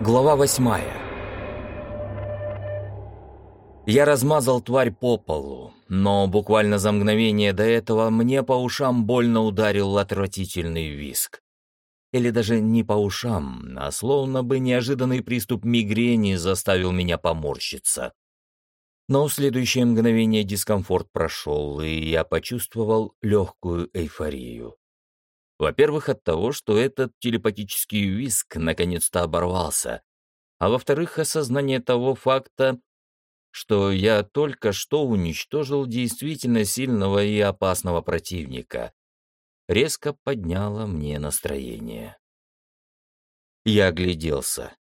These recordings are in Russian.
Глава восьмая Я размазал тварь по полу, но буквально за мгновение до этого мне по ушам больно ударил отвратительный виск. Или даже не по ушам, а словно бы неожиданный приступ мигрени заставил меня поморщиться. Но в следующее мгновение дискомфорт прошел, и я почувствовал легкую эйфорию. Во-первых, от того, что этот телепатический виск наконец-то оборвался, а во-вторых, осознание того факта, что я только что уничтожил действительно сильного и опасного противника, резко подняло мне настроение. Я огляделся.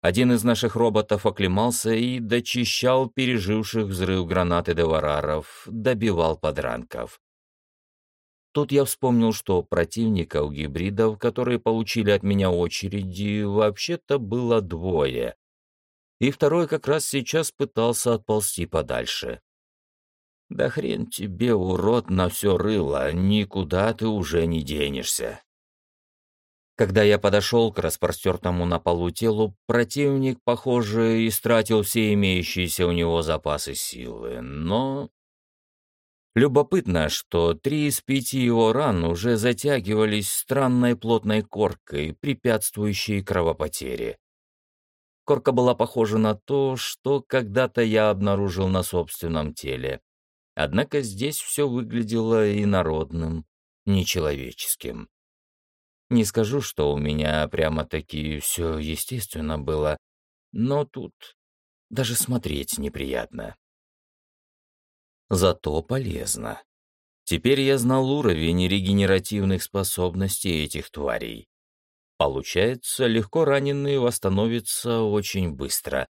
Один из наших роботов оклемался и дочищал переживших взрыв гранаты девараров, добивал подранков. Тут я вспомнил, что противника у гибридов, которые получили от меня очереди, вообще-то было двое. И второй как раз сейчас пытался отползти подальше. Да хрен тебе, урод, на все рыло, никуда ты уже не денешься. Когда я подошел к распростертому на полу телу, противник, похоже, истратил все имеющиеся у него запасы силы, но Любопытно, что три из пяти его ран уже затягивались странной плотной коркой, препятствующей кровопотере. Корка была похожа на то, что когда-то я обнаружил на собственном теле. Однако здесь все выглядело инородным, нечеловеческим. Не скажу, что у меня прямо-таки все естественно было, но тут даже смотреть неприятно. Зато полезно. Теперь я знал уровень регенеративных способностей этих тварей. Получается, легко раненый восстановится очень быстро.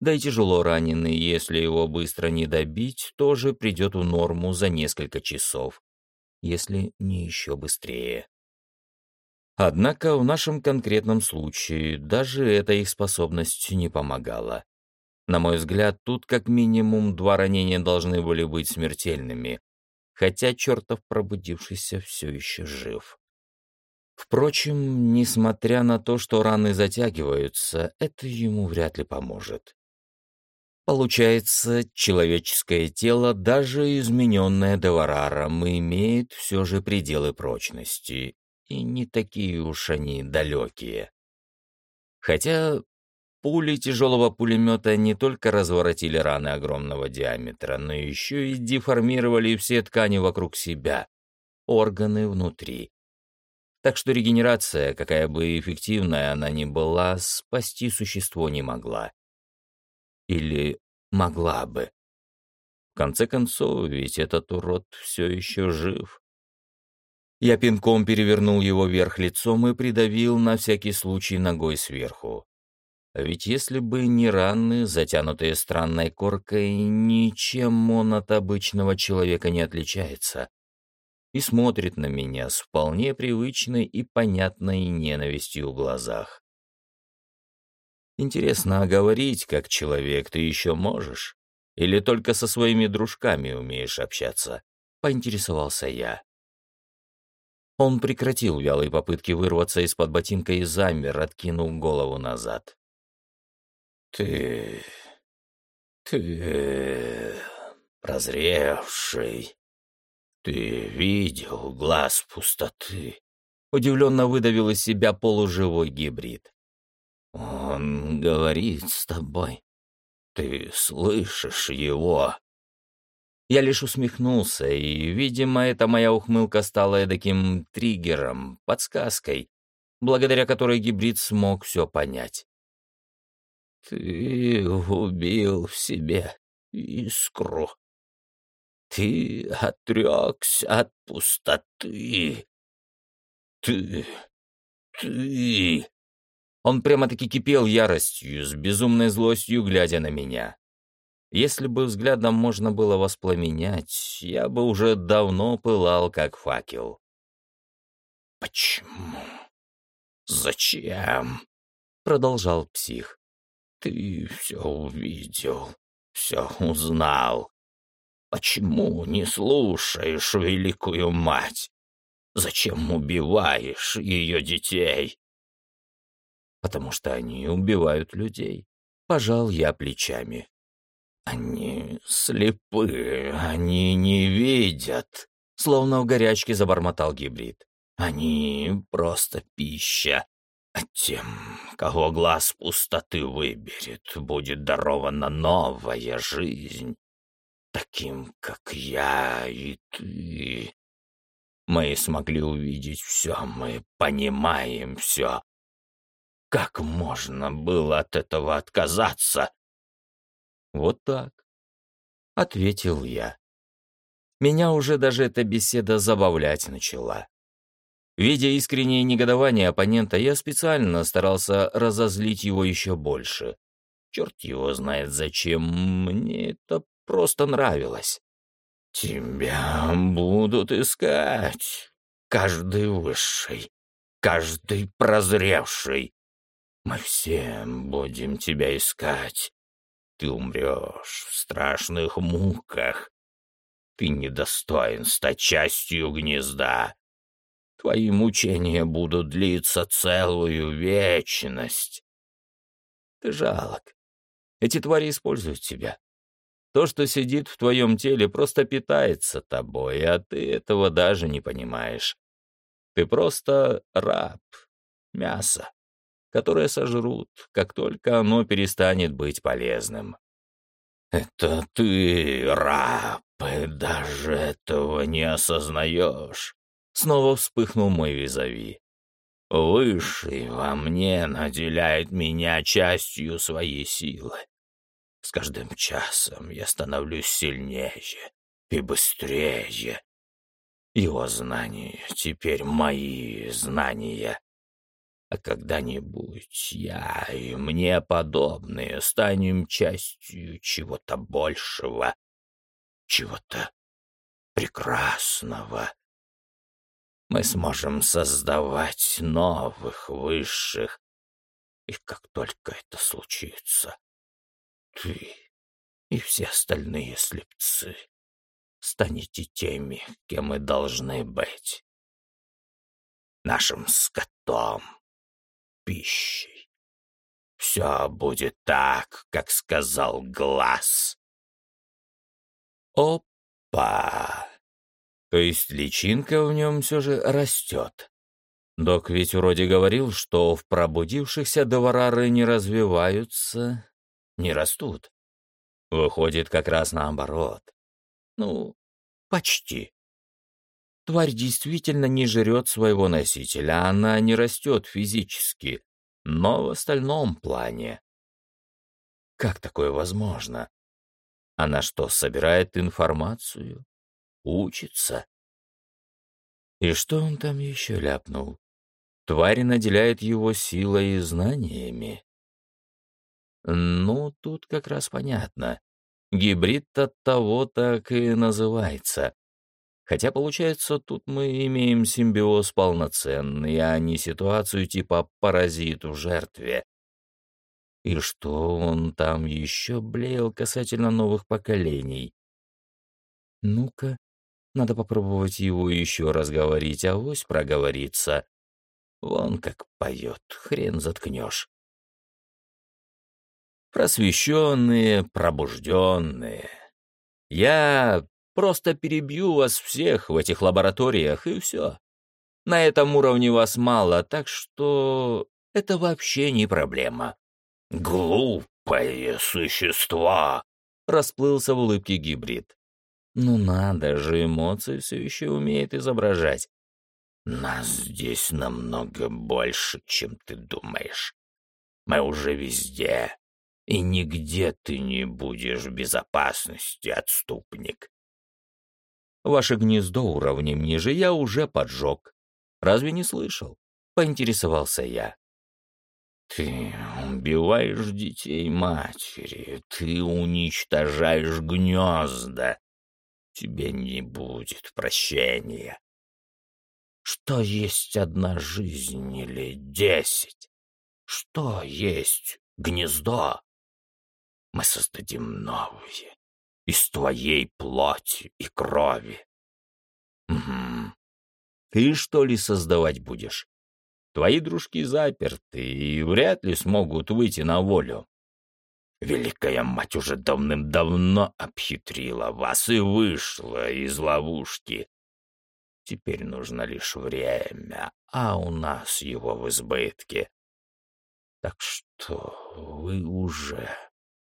Да и тяжело раненый, если его быстро не добить, тоже придет в норму за несколько часов, если не еще быстрее. Однако в нашем конкретном случае даже эта их способность не помогала. На мой взгляд, тут как минимум два ранения должны были быть смертельными, хотя чертов пробудившийся все еще жив. Впрочем, несмотря на то, что раны затягиваются, это ему вряд ли поможет. Получается, человеческое тело, даже измененное Девараром, имеет все же пределы прочности, и не такие уж они далекие. Хотя Пули тяжелого пулемета не только разворотили раны огромного диаметра, но еще и деформировали все ткани вокруг себя, органы внутри. Так что регенерация, какая бы эффективная она ни была, спасти существо не могла. Или могла бы. В конце концов, ведь этот урод все еще жив. Я пинком перевернул его вверх лицом и придавил на всякий случай ногой сверху. Ведь если бы не раны, затянутые странной коркой, ничем он от обычного человека не отличается. И смотрит на меня с вполне привычной и понятной ненавистью в глазах. Интересно, а говорить как человек ты еще можешь? Или только со своими дружками умеешь общаться? Поинтересовался я. Он прекратил вялые попытки вырваться из-под ботинка и замер, откинув голову назад. «Ты... ты... прозревший. Ты видел глаз пустоты?» Удивленно выдавил из себя полуживой гибрид. «Он говорит с тобой. Ты слышишь его?» Я лишь усмехнулся, и, видимо, эта моя ухмылка стала таким триггером, подсказкой, благодаря которой гибрид смог все понять. Ты убил в себе искру. Ты отрекся от пустоты. Ты... ты... Он прямо-таки кипел яростью, с безумной злостью, глядя на меня. Если бы взглядом можно было воспламенять, я бы уже давно пылал, как факел. «Почему? Зачем?» — продолжал псих. Ты все увидел, все узнал. Почему не слушаешь великую мать? Зачем убиваешь ее детей? потому что они убивают людей. Пожал я плечами. Они слепы, они не видят, словно в горячке забормотал гибрид. Они просто пища. А тем, кого глаз пустоты выберет, будет дарована новая жизнь. Таким, как я и ты. Мы смогли увидеть все, мы понимаем все. Как можно было от этого отказаться? Вот так, — ответил я. Меня уже даже эта беседа забавлять начала. Видя искреннее негодование оппонента, я специально старался разозлить его еще больше. Черт его знает зачем, мне это просто нравилось. «Тебя будут искать, каждый высший, каждый прозревший. Мы все будем тебя искать. Ты умрешь в страшных муках. Ты недостоин стать частью гнезда. Твои мучения будут длиться целую вечность. Ты жалок. Эти твари используют тебя. То, что сидит в твоем теле, просто питается тобой, а ты этого даже не понимаешь. Ты просто раб, мясо, которое сожрут, как только оно перестанет быть полезным. Это ты, раб, и даже этого не осознаешь. Снова вспыхнул мой визави. Высший во мне наделяет меня частью своей силы. С каждым часом я становлюсь сильнее и быстрее. Его знания теперь мои знания. А когда-нибудь я и мне подобные станем частью чего-то большего, чего-то прекрасного мы сможем создавать новых высших. И как только это случится, ты и все остальные слепцы станете теми, кем мы должны быть. Нашим скотом, пищей. Все будет так, как сказал глаз. Опа! То есть личинка в нем все же растет. Док ведь вроде говорил, что в пробудившихся доварары не развиваются, не растут. Выходит как раз наоборот. Ну, почти. Тварь действительно не жрет своего носителя, она не растет физически, но в остальном плане. Как такое возможно? Она что, собирает информацию? Учится. И что он там еще ляпнул? Тварь наделяет его силой и знаниями. Ну, тут как раз понятно. Гибрид от того так и называется. Хотя, получается, тут мы имеем симбиоз полноценный, а не ситуацию типа паразит в жертве. И что он там еще блеял касательно новых поколений? Ну-ка, надо попробовать его еще раз говорить, а вось проговорится. Вон как поет, хрен заткнешь. Просвещенные, пробужденные. Я просто перебью вас всех в этих лабораториях, и все. На этом уровне вас мало, так что это вообще не проблема. «Глупое существо!» — расплылся в улыбке гибрид. Ну надо же, эмоции все еще умеет изображать. Нас здесь намного больше, чем ты думаешь. Мы уже везде, и нигде ты не будешь в безопасности, отступник. Ваше гнездо уровнем ниже я уже поджег. Разве не слышал? Поинтересовался я. Ты убиваешь детей матери, ты уничтожаешь гнезда, тебе не будет прощения. Что есть одна жизнь или десять? Что есть гнездо? Мы создадим новые, из твоей плоти и крови. Угу. Ты что ли создавать будешь? Твои дружки заперты и вряд ли смогут выйти на волю. Великая мать уже давным-давно обхитрила вас и вышла из ловушки. Теперь нужно лишь время, а у нас его в избытке. Так что вы уже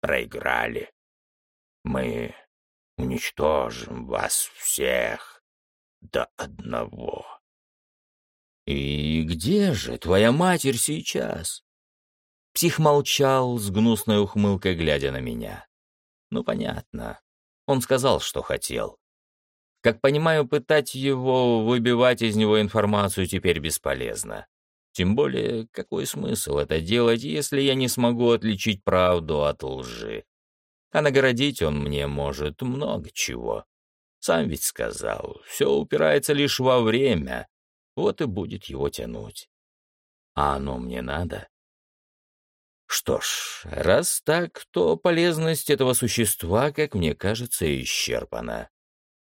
проиграли. Мы уничтожим вас всех до одного. И где же твоя матерь сейчас? Псих молчал с гнусной ухмылкой, глядя на меня. Ну, понятно. Он сказал, что хотел. Как понимаю, пытать его, выбивать из него информацию теперь бесполезно. Тем более, какой смысл это делать, если я не смогу отличить правду от лжи? А наградить он мне может много чего. Сам ведь сказал, все упирается лишь во время, вот и будет его тянуть. А оно мне надо? Что ж, раз так, то полезность этого существа, как мне кажется, исчерпана.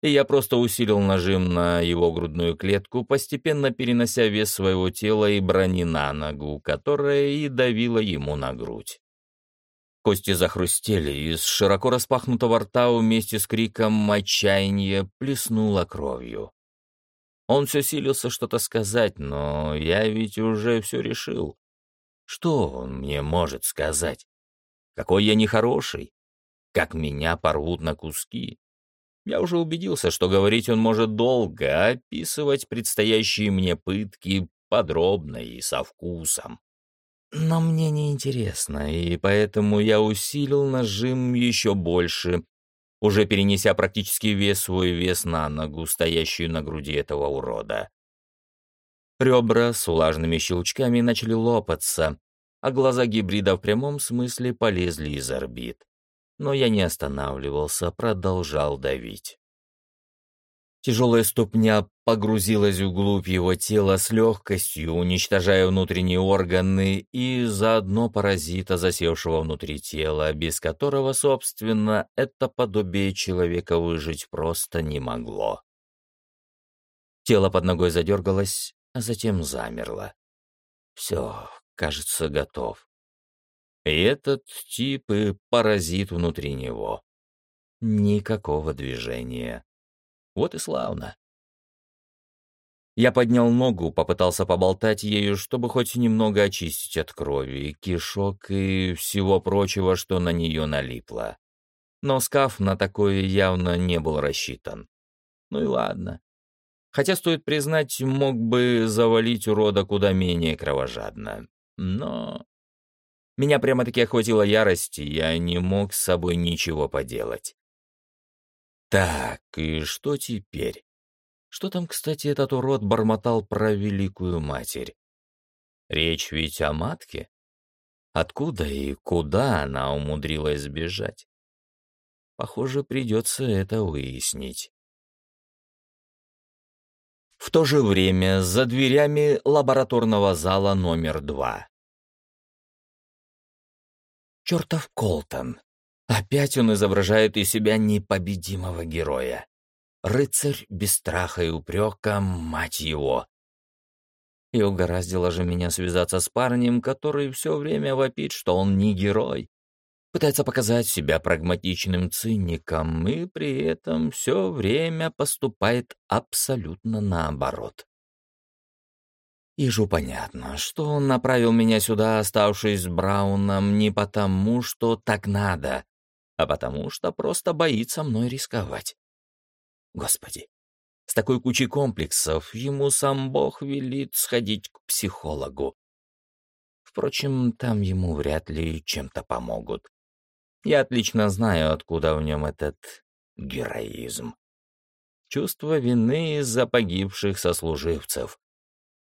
И я просто усилил нажим на его грудную клетку, постепенно перенося вес своего тела и брони на ногу, которая и давила ему на грудь. Кости захрустели, из широко распахнутого рта вместе с криком отчаяния плеснуло кровью. Он все силился что-то сказать, но я ведь уже все решил. Что он мне может сказать? Какой я нехороший? Как меня порвут на куски? Я уже убедился, что говорить он может долго, а описывать предстоящие мне пытки подробно и со вкусом. Но мне не интересно, и поэтому я усилил нажим еще больше, уже перенеся практически весь свой вес на ногу, стоящую на груди этого урода. Ребра с влажными щелчками начали лопаться, а глаза гибрида в прямом смысле полезли из орбит. Но я не останавливался, продолжал давить. Тяжелая ступня погрузилась вглубь его тела с легкостью, уничтожая внутренние органы и заодно паразита, засевшего внутри тела, без которого, собственно, это подобие человека выжить просто не могло. Тело под ногой задергалось, а затем замерло. Все, кажется, готов. И этот тип и паразит внутри него. Никакого движения. Вот и славно. Я поднял ногу, попытался поболтать ею, чтобы хоть немного очистить от крови, кишок и всего прочего, что на нее налипло. Но скаф на такое явно не был рассчитан. Ну и ладно. Хотя, стоит признать, мог бы завалить урода куда менее кровожадно. Но... Меня прямо-таки охватила ярость, и я не мог с собой ничего поделать. Так, и что теперь? Что там, кстати, этот урод бормотал про великую матерь? Речь ведь о матке? Откуда и куда она умудрилась сбежать? Похоже, придется это выяснить. В то же время за дверями лабораторного зала номер два. Чертов Колтон. Опять он изображает из себя непобедимого героя. Рыцарь без страха и упрека, мать его. И угораздило же меня связаться с парнем, который все время вопит, что он не герой, пытается показать себя прагматичным циником и при этом все время поступает абсолютно наоборот. Ижу понятно, что он направил меня сюда, оставшись с Брауном, не потому, что так надо, а потому что просто боится мной рисковать. Господи, с такой кучей комплексов ему сам Бог велит сходить к психологу. Впрочем, там ему вряд ли чем-то помогут. Я отлично знаю, откуда в нем этот героизм. Чувство вины из-за погибших сослуживцев.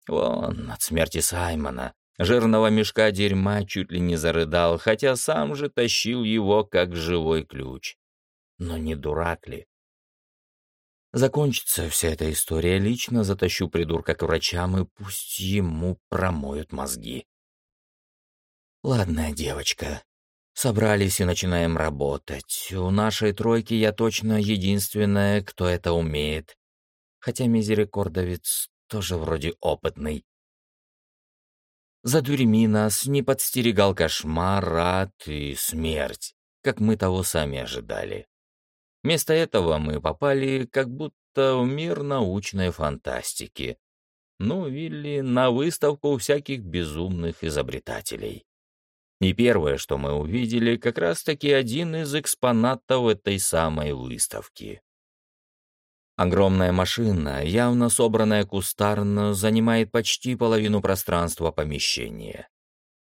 Вон, от смерти Саймона, жирного мешка дерьма чуть ли не зарыдал, хотя сам же тащил его как живой ключ. Но не дурак ли? Закончится вся эта история, лично затащу придурка к врачам и пусть ему промоют мозги. Ладно, девочка, Собрались и начинаем работать. У нашей тройки я точно единственная, кто это умеет. Хотя мизерикордовец тоже вроде опытный. за дверьми нас не подстерегал кошмар, ад и смерть, как мы того сами ожидали. Вместо этого мы попали как будто в мир научной фантастики. Ну, или на выставку всяких безумных изобретателей. И первое, что мы увидели, как раз-таки один из экспонатов этой самой выставки. Огромная машина, явно собранная кустарно, занимает почти половину пространства помещения.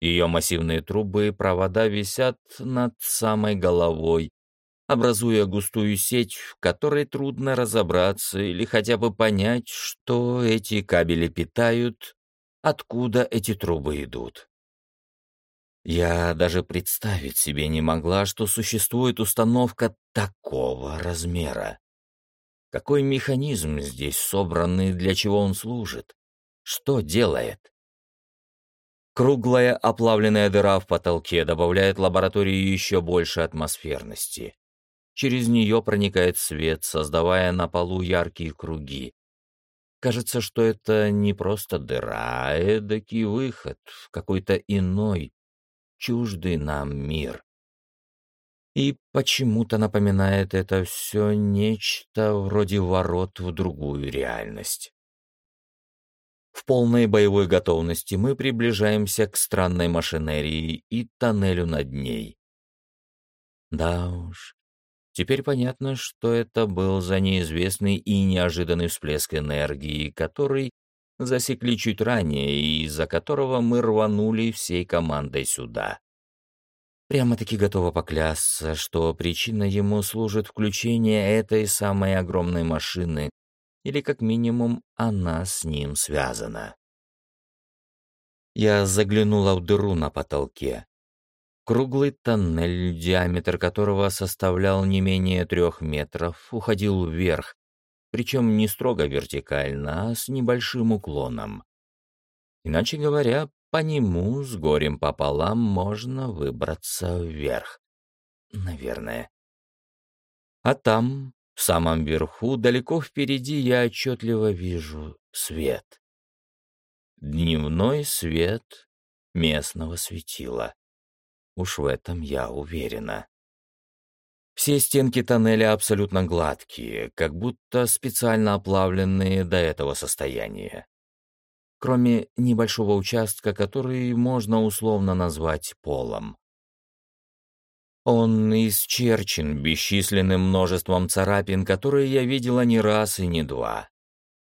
Ее массивные трубы и провода висят над самой головой, образуя густую сеть, в которой трудно разобраться или хотя бы понять, что эти кабели питают, откуда эти трубы идут. Я даже представить себе не могла, что существует установка такого размера. Какой механизм здесь собран и для чего он служит? Что делает? Круглая оплавленная дыра в потолке добавляет лаборатории еще больше атмосферности. Через нее проникает свет, создавая на полу яркие круги. Кажется, что это не просто дыра, а эдакий выход в какой-то иной, чуждый нам мир. И почему-то напоминает это все нечто вроде ворот в другую реальность. В полной боевой готовности мы приближаемся к странной машинерии и тоннелю над ней. Да уж, теперь понятно, что это был за неизвестный и неожиданный всплеск энергии, который засекли чуть ранее и из-за которого мы рванули всей командой сюда. Прямо-таки готова поклясться, что причина ему служит включение этой самой огромной машины, или как минимум она с ним связана. Я заглянула в дыру на потолке. Круглый тоннель, диаметр которого составлял не менее трех метров, уходил вверх, причем не строго вертикально, а с небольшим уклоном. Иначе говоря, по нему с горем пополам можно выбраться вверх. Наверное. А там, в самом верху, далеко впереди, я отчетливо вижу свет. Дневной свет местного светила. Уж в этом я уверена. Все стенки тоннеля абсолютно гладкие, как будто специально оплавленные до этого состояния. Кроме небольшого участка, который можно условно назвать полом. Он исчерчен бесчисленным множеством царапин, которые я видела не раз и не два.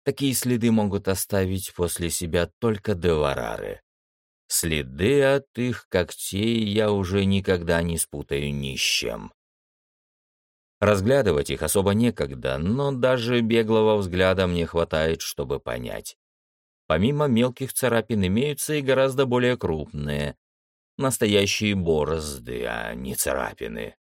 Такие следы могут оставить после себя только деварары. Следы от их когтей я уже никогда не спутаю ни с чем. Разглядывать их особо некогда, но даже беглого взгляда мне хватает, чтобы понять. Помимо мелких царапин имеются и гораздо более крупные, настоящие борозды, а не царапины.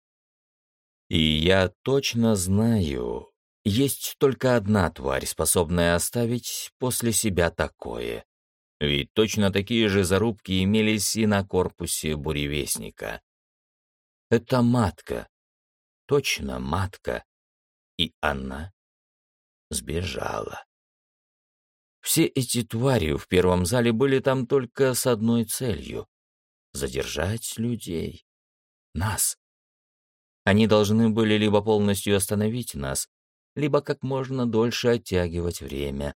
И я точно знаю, есть только одна тварь, способная оставить после себя такое. Ведь точно такие же зарубки имелись и на корпусе буревестника. Это матка. Точно матка. И она сбежала. Все эти твари в первом зале были там только с одной целью задержать людей. Нас. Они должны были либо полностью остановить нас, либо как можно дольше оттягивать время,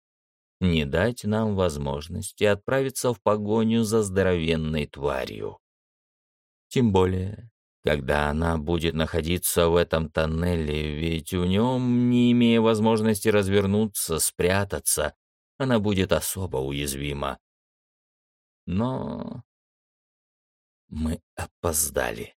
не дать нам возможности отправиться в погоню за здоровенной тварью. Тем более, когда она будет находиться в этом тоннеле, ведь в нем, не имея возможности развернуться, спрятаться, она будет особо уязвима. Но мы опоздали.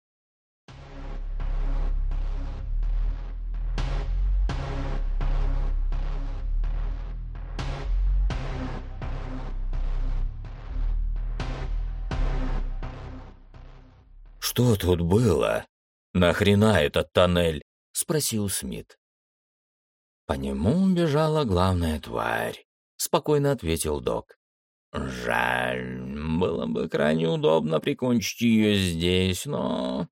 «Что тут было? Нахрена этот тоннель?» — спросил Смит. «По нему бежала главная тварь», — спокойно ответил док. Жаль, было бы крайне удобно прикончить ее здесь, но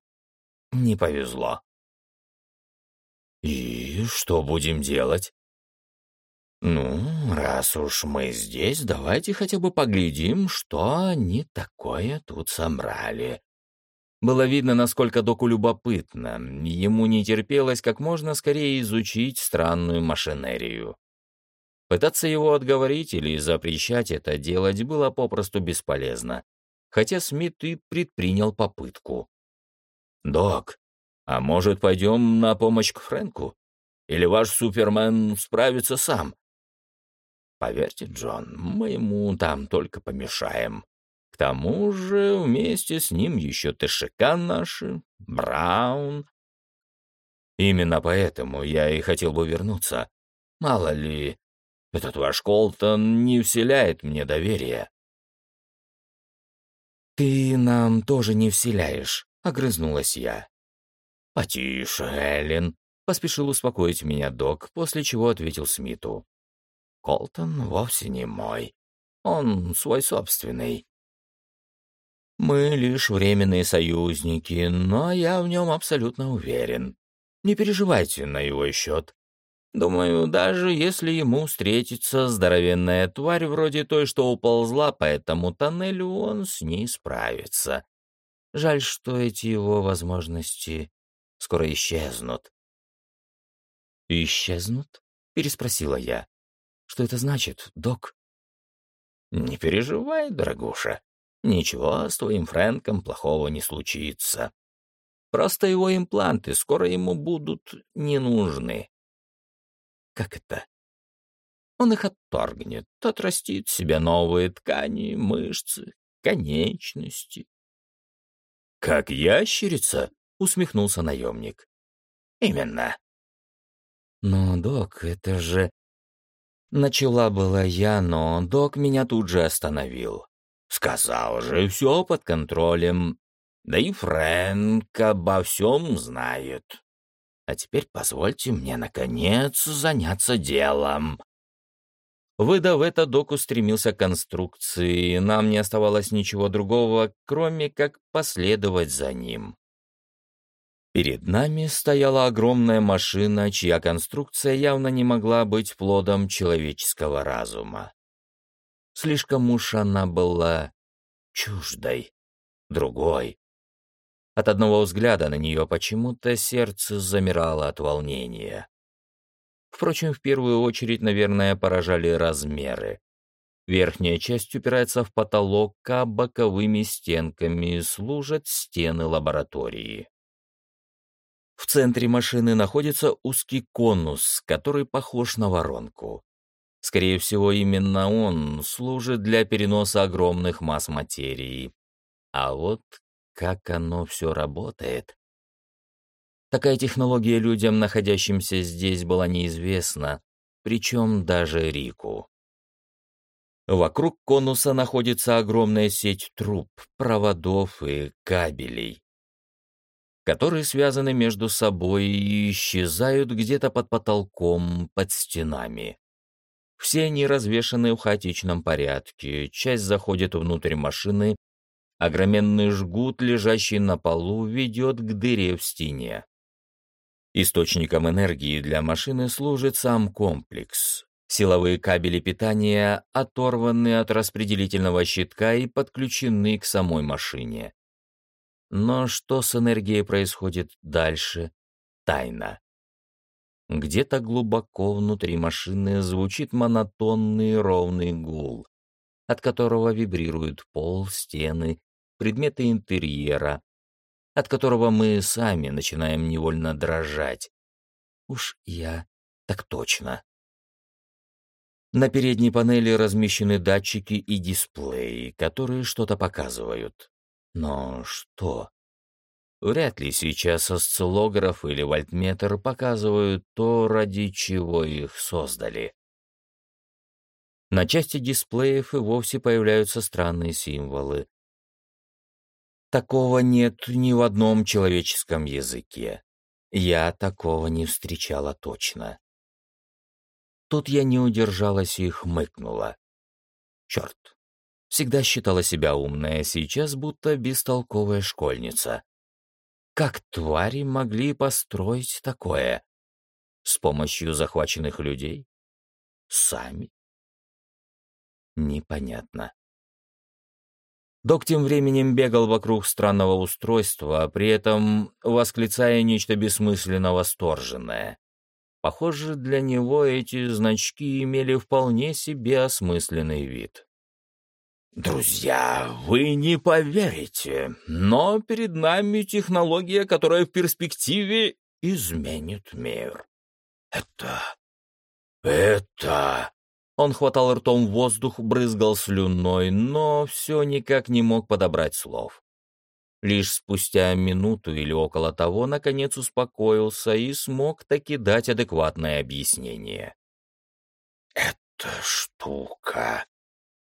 не повезло. И что будем делать? «Ну, раз уж мы здесь, давайте хотя бы поглядим, что они такое тут собрали». Было видно, насколько доку любопытно. Ему не терпелось как можно скорее изучить странную машинерию. Пытаться его отговорить или запрещать это делать было попросту бесполезно, хотя Смит и предпринял попытку. «Док, а может, пойдем на помощь к Фрэнку? Или ваш Супермен справится сам?» Поверьте, Джон, мы ему там только помешаем. К тому же вместе с ним еще ТШК наши, Браун. Именно поэтому я и хотел бы вернуться. Мало ли, этот ваш Колтон не вселяет мне доверия. «Ты нам тоже не вселяешь», — огрызнулась я. «Потише, Эллен», — поспешил успокоить меня док, после чего ответил Смиту. Колтон вовсе не мой. Он свой собственный. Мы лишь временные союзники, но я в нем абсолютно уверен. Не переживайте на его счет. Думаю, даже если ему встретится здоровенная тварь вроде той, что уползла по этому тоннелю, он с ней справится. Жаль, что эти его возможности скоро исчезнут. «Исчезнут?» — переспросила я. Что это значит, док? Не переживай, дорогуша. Ничего с твоим Фрэнком плохого не случится. Просто его импланты скоро ему будут не нужны. Как это? Он их отторгнет, отрастит себе новые ткани, мышцы, конечности. «Как ящерица?» — усмехнулся наемник. «Именно». «Но, док, это же...» Начала была я, но док меня тут же остановил. Сказал же, все под контролем. Да и Фрэнк обо всем знает. А теперь позвольте мне, наконец, заняться делом. Выдав это, док устремился к конструкции, и нам не оставалось ничего другого, кроме как последовать за ним. Перед нами стояла огромная машина, чья конструкция явно не могла быть плодом человеческого разума. Слишком уж она была чуждой, другой. От одного взгляда на нее почему-то сердце замирало от волнения. Впрочем, в первую очередь, наверное, поражали размеры. Верхняя часть упирается в потолок, а боковыми стенками служат стены лаборатории. В центре машины находится узкий конус, который похож на воронку. Скорее всего, именно он служит для переноса огромных масс материи. А вот как оно все работает? Такая технология людям, находящимся здесь, была неизвестна, причем даже Рику. Вокруг конуса находится огромная сеть труб, проводов и кабелей которые связаны между собой и исчезают где-то под потолком, под стенами. Все они развешаны в хаотичном порядке, часть заходит внутрь машины, огроменный жгут, лежащий на полу, ведет к дыре в стене. Источником энергии для машины служит сам комплекс. Силовые кабели питания оторваны от распределительного щитка и подключены к самой машине. Но что с энергией происходит дальше — тайна. Где-то глубоко внутри машины звучит монотонный ровный гул, от которого вибрируют пол, стены, предметы интерьера, от которого мы сами начинаем невольно дрожать. Уж я так точно. На передней панели размещены датчики и дисплеи, которые что-то показывают. Но что? Вряд ли сейчас осциллограф или вольтметр показывают то, ради чего их создали. На части дисплеев и вовсе появляются странные символы. Такого нет ни в одном человеческом языке. Я такого не встречала точно. Тут я не удержалась и хмыкнула. Черт, Всегда считала себя умной, а сейчас будто бестолковая школьница. Как твари могли построить такое? С помощью захваченных людей? сами? Непонятно. Док тем временем бегал вокруг странного устройства, при этом восклицая нечто бессмысленно восторженное. Похоже, для него эти значки имели вполне себе осмысленный вид. «Друзья, вы не поверите, но перед нами технология, которая в перспективе изменит мир. Это... это...» Он хватал ртом воздух, брызгал слюной, но все никак не мог подобрать слов. Лишь спустя минуту или около того, наконец успокоился и смог таки дать адекватное объяснение. «Эта штука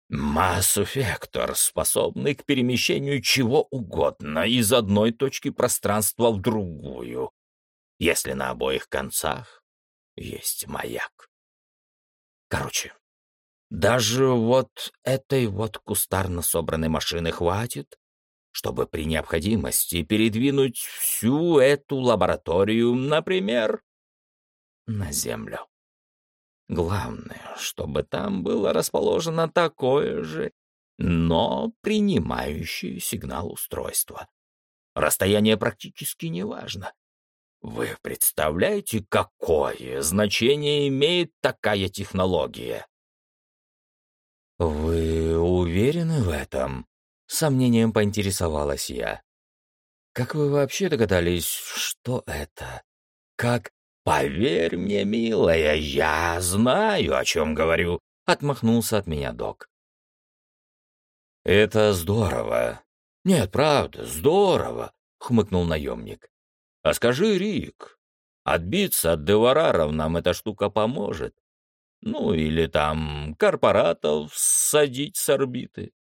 Масс-эффектор, способный к перемещению чего угодно из одной точки пространства в другую, если на обоих концах есть маяк. Короче, даже вот этой вот кустарно собранной машины хватит, чтобы при необходимости передвинуть всю эту лабораторию, например, на Землю. Главное, чтобы там было расположено такое же, но принимающее сигнал устройства. Расстояние практически не важно. Вы представляете, какое значение имеет такая технология? «Вы уверены в этом?» — сомнением поинтересовалась я. «Как вы вообще догадались, что это? Как «Поверь мне, милая, я знаю, о чем говорю», — отмахнулся от меня док. «Это здорово. Нет, правда, здорово», — хмыкнул наемник. «А скажи, Рик, отбиться от девараров нам эта штука поможет? Ну, или там корпоратов садить с орбиты?»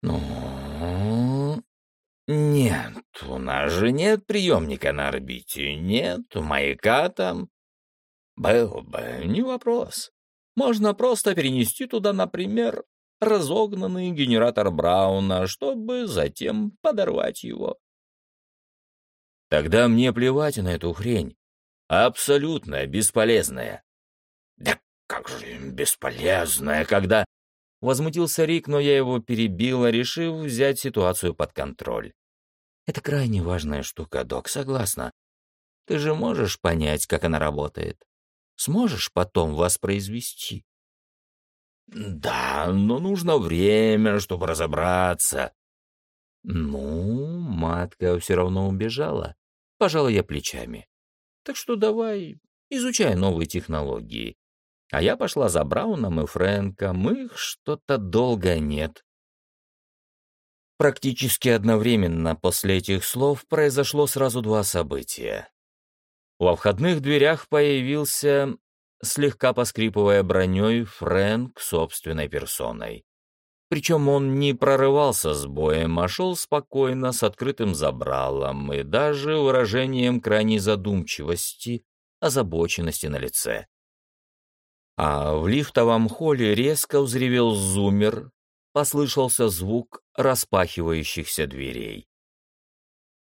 «Ну, «Нет, у нас же нет приемника на орбите, нет маяка там». «Был бы, не вопрос. Можно просто перенести туда, например, разогнанный генератор Брауна, чтобы затем подорвать его». «Тогда мне плевать на эту хрень. Абсолютно бесполезная». «Да как же бесполезная, когда...» Возмутился Рик, но я его перебила, решив взять ситуацию под контроль. Это крайне важная штука, док, согласна. Ты же можешь понять, как она работает. Сможешь потом воспроизвести? Да, но нужно время, чтобы разобраться. Ну, матка все равно убежала. Пожалуй, я плечами. Так что давай, изучай новые технологии. А я пошла за Брауном и Фрэнком, их что-то долго нет. Практически одновременно после этих слов произошло сразу два события. Во входных дверях появился, слегка поскрипывая броней, Фрэнк собственной персоной. Причем он не прорывался с боем, а шел спокойно, с открытым забралом и даже выражением крайней задумчивости, озабоченности на лице. А в лифтовом холле резко взревел зумер, послышался звук распахивающихся дверей.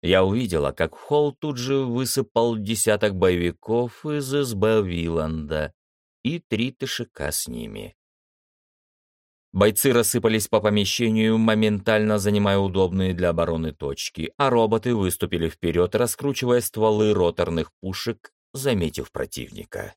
Я увидела, как холл тут же высыпал десяток боевиков из СБ Виланда и три тышика с ними. Бойцы рассыпались по помещению, моментально занимая удобные для обороны точки, а роботы выступили вперед, раскручивая стволы роторных пушек, заметив противника.